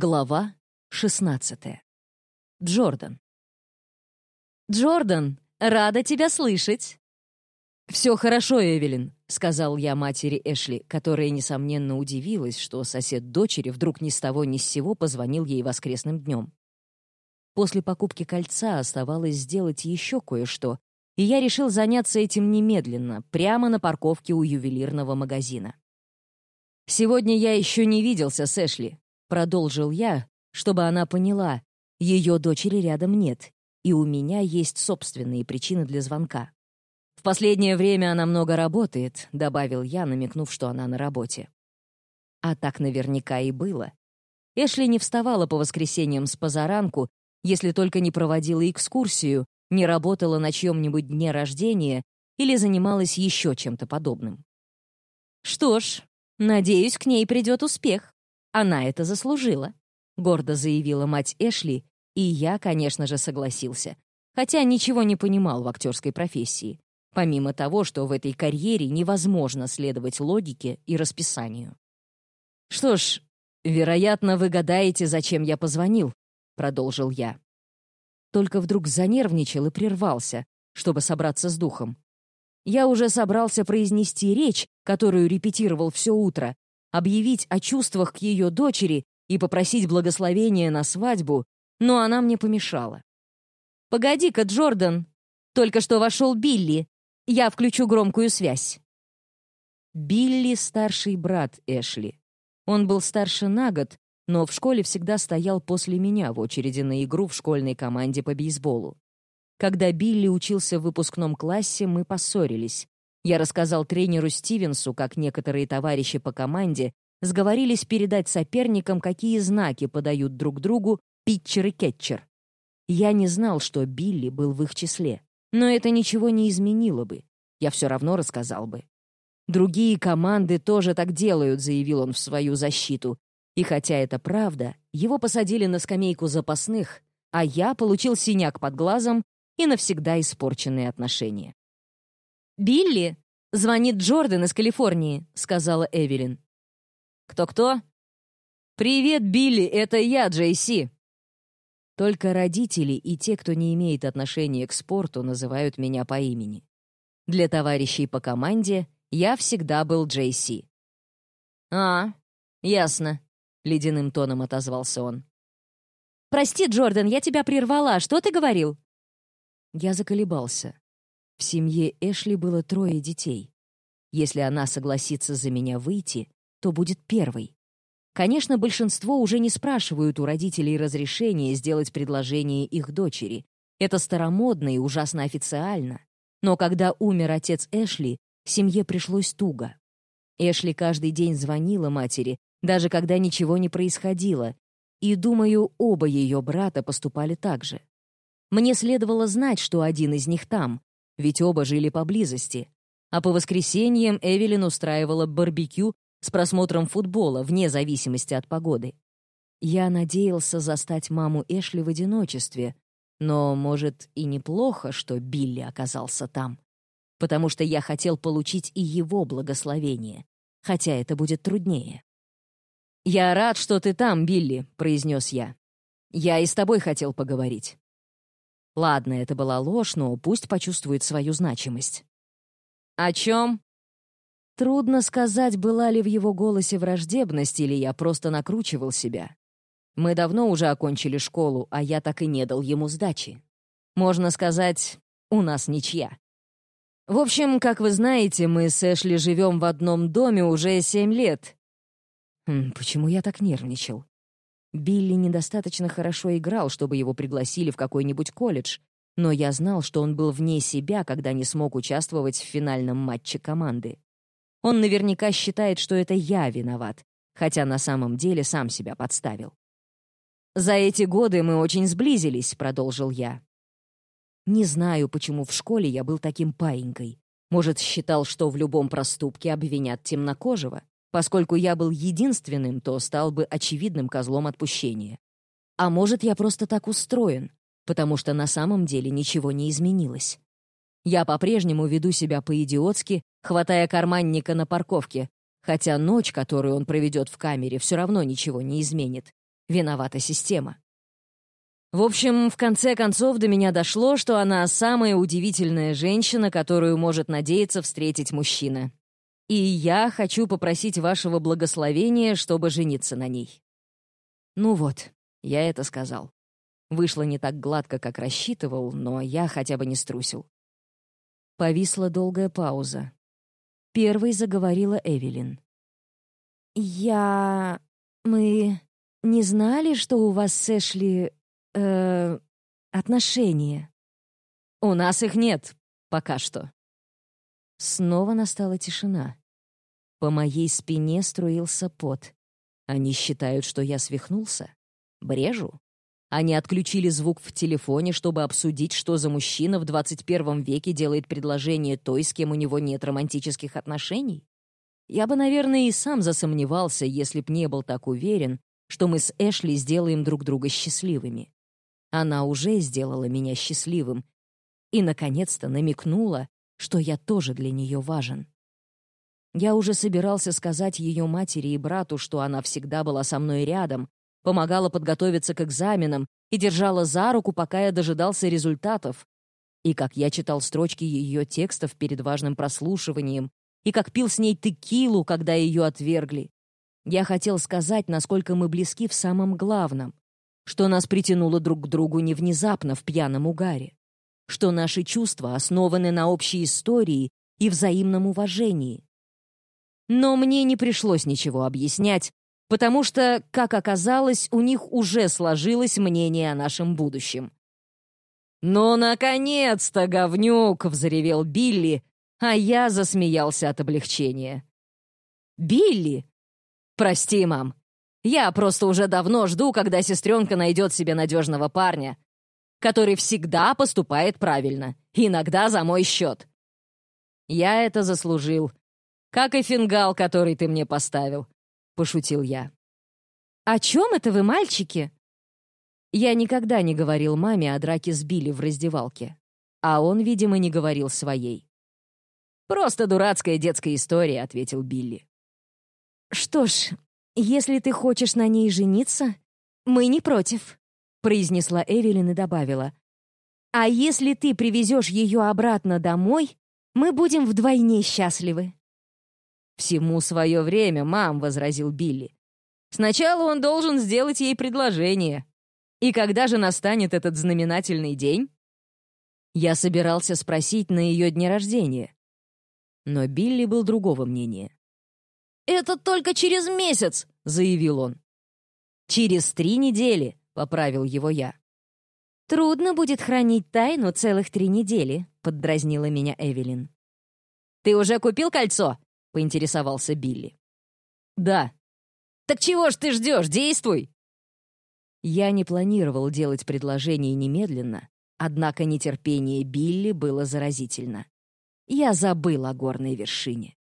Глава 16. Джордан. «Джордан, рада тебя слышать!» «Все хорошо, Эвелин», — сказал я матери Эшли, которая, несомненно, удивилась, что сосед дочери вдруг ни с того ни с сего позвонил ей воскресным днем. После покупки кольца оставалось сделать еще кое-что, и я решил заняться этим немедленно, прямо на парковке у ювелирного магазина. Сегодня я еще не виделся с Эшли, Продолжил я, чтобы она поняла, ее дочери рядом нет, и у меня есть собственные причины для звонка. «В последнее время она много работает», — добавил я, намекнув, что она на работе. А так наверняка и было. Эшли не вставала по воскресеньям с позаранку, если только не проводила экскурсию, не работала на чьем-нибудь дне рождения или занималась еще чем-то подобным. «Что ж, надеюсь, к ней придет успех», она это заслужила», — гордо заявила мать Эшли, и я, конечно же, согласился, хотя ничего не понимал в актерской профессии, помимо того, что в этой карьере невозможно следовать логике и расписанию. «Что ж, вероятно, вы гадаете, зачем я позвонил», — продолжил я. Только вдруг занервничал и прервался, чтобы собраться с духом. Я уже собрался произнести речь, которую репетировал все утро, объявить о чувствах к ее дочери и попросить благословения на свадьбу, но она мне помешала. «Погоди-ка, Джордан! Только что вошел Билли. Я включу громкую связь». Билли — старший брат Эшли. Он был старше на год, но в школе всегда стоял после меня в очереди на игру в школьной команде по бейсболу. Когда Билли учился в выпускном классе, мы поссорились. Я рассказал тренеру Стивенсу, как некоторые товарищи по команде сговорились передать соперникам, какие знаки подают друг другу питчер и кетчер. Я не знал, что Билли был в их числе, но это ничего не изменило бы. Я все равно рассказал бы. «Другие команды тоже так делают», — заявил он в свою защиту. И хотя это правда, его посадили на скамейку запасных, а я получил синяк под глазом и навсегда испорченные отношения. «Билли!» — звонит Джордан из Калифорнии», — сказала Эвелин. «Кто-кто?» «Привет, Билли, это я, Джейси». Только родители и те, кто не имеет отношения к спорту, называют меня по имени. Для товарищей по команде я всегда был Джейси. «А, ясно», — ледяным тоном отозвался он. «Прости, Джордан, я тебя прервала. Что ты говорил?» Я заколебался. В семье Эшли было трое детей. Если она согласится за меня выйти, то будет первой. Конечно, большинство уже не спрашивают у родителей разрешения сделать предложение их дочери. Это старомодно и ужасно официально. Но когда умер отец Эшли, семье пришлось туго. Эшли каждый день звонила матери, даже когда ничего не происходило, и, думаю, оба ее брата поступали так же. Мне следовало знать, что один из них там, ведь оба жили поблизости. А по воскресеньям Эвелин устраивала барбекю с просмотром футбола вне зависимости от погоды. Я надеялся застать маму Эшли в одиночестве, но, может, и неплохо, что Билли оказался там, потому что я хотел получить и его благословение, хотя это будет труднее. «Я рад, что ты там, Билли», — произнес я. «Я и с тобой хотел поговорить». Ладно, это была ложь, но пусть почувствует свою значимость. «О чем?» Трудно сказать, была ли в его голосе враждебность, или я просто накручивал себя. Мы давно уже окончили школу, а я так и не дал ему сдачи. Можно сказать, у нас ничья. В общем, как вы знаете, мы с Эшли живем в одном доме уже семь лет. Хм, почему я так нервничал? Билли недостаточно хорошо играл, чтобы его пригласили в какой-нибудь колледж, но я знал, что он был вне себя, когда не смог участвовать в финальном матче команды. Он наверняка считает, что это я виноват, хотя на самом деле сам себя подставил. «За эти годы мы очень сблизились», — продолжил я. Не знаю, почему в школе я был таким паинькой. Может, считал, что в любом проступке обвинят темнокожего? Поскольку я был единственным, то стал бы очевидным козлом отпущения. А может, я просто так устроен, потому что на самом деле ничего не изменилось. Я по-прежнему веду себя по-идиотски, хватая карманника на парковке, хотя ночь, которую он проведет в камере, все равно ничего не изменит. виновата система. В общем, в конце концов до меня дошло, что она самая удивительная женщина, которую может надеяться встретить мужчина. И я хочу попросить вашего благословения, чтобы жениться на ней. Ну вот, я это сказал. Вышло не так гладко, как рассчитывал, но я хотя бы не струсил. Повисла долгая пауза. Первой заговорила Эвелин. «Я... мы не знали, что у вас с Эшли... э... отношения?» «У нас их нет, пока что». Снова настала тишина. По моей спине струился пот. Они считают, что я свихнулся? Брежу? Они отключили звук в телефоне, чтобы обсудить, что за мужчина в 21 веке делает предложение той, с кем у него нет романтических отношений? Я бы, наверное, и сам засомневался, если б не был так уверен, что мы с Эшли сделаем друг друга счастливыми. Она уже сделала меня счастливым и, наконец-то, намекнула, что я тоже для нее важен. Я уже собирался сказать ее матери и брату, что она всегда была со мной рядом, помогала подготовиться к экзаменам и держала за руку, пока я дожидался результатов. И как я читал строчки ее текстов перед важным прослушиванием, и как пил с ней текилу, когда ее отвергли. Я хотел сказать, насколько мы близки в самом главном, что нас притянуло друг к другу не внезапно в пьяном угаре, что наши чувства основаны на общей истории и взаимном уважении. Но мне не пришлось ничего объяснять, потому что, как оказалось, у них уже сложилось мнение о нашем будущем. «Ну, наконец-то, говнюк!» — взревел Билли, а я засмеялся от облегчения. «Билли!» «Прости, мам. Я просто уже давно жду, когда сестренка найдет себе надежного парня, который всегда поступает правильно, иногда за мой счет. Я это заслужил, как и фингал, который ты мне поставил пошутил я. «О чем это вы, мальчики?» Я никогда не говорил маме о драке с Билли в раздевалке, а он, видимо, не говорил своей. «Просто дурацкая детская история», — ответил Билли. «Что ж, если ты хочешь на ней жениться, мы не против», — произнесла Эвелин и добавила. «А если ты привезешь ее обратно домой, мы будем вдвойне счастливы». «Всему свое время, мам», — возразил Билли. «Сначала он должен сделать ей предложение. И когда же настанет этот знаменательный день?» Я собирался спросить на ее дне рождения. Но Билли был другого мнения. «Это только через месяц», — заявил он. «Через три недели», — поправил его я. «Трудно будет хранить тайну целых три недели», — поддразнила меня Эвелин. «Ты уже купил кольцо?» — поинтересовался Билли. «Да». «Так чего ж ты ждешь? Действуй!» Я не планировал делать предложение немедленно, однако нетерпение Билли было заразительно. Я забыл о горной вершине.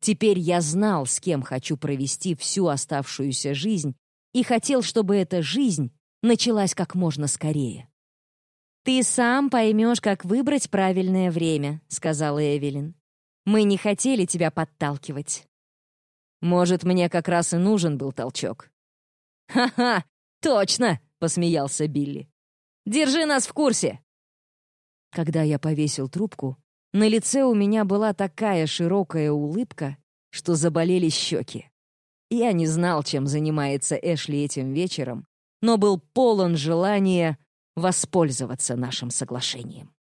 Теперь я знал, с кем хочу провести всю оставшуюся жизнь, и хотел, чтобы эта жизнь началась как можно скорее. «Ты сам поймешь, как выбрать правильное время», — сказала Эвелин. Мы не хотели тебя подталкивать. Может, мне как раз и нужен был толчок. «Ха-ха! Точно!» — посмеялся Билли. «Держи нас в курсе!» Когда я повесил трубку, на лице у меня была такая широкая улыбка, что заболели щеки. Я не знал, чем занимается Эшли этим вечером, но был полон желания воспользоваться нашим соглашением.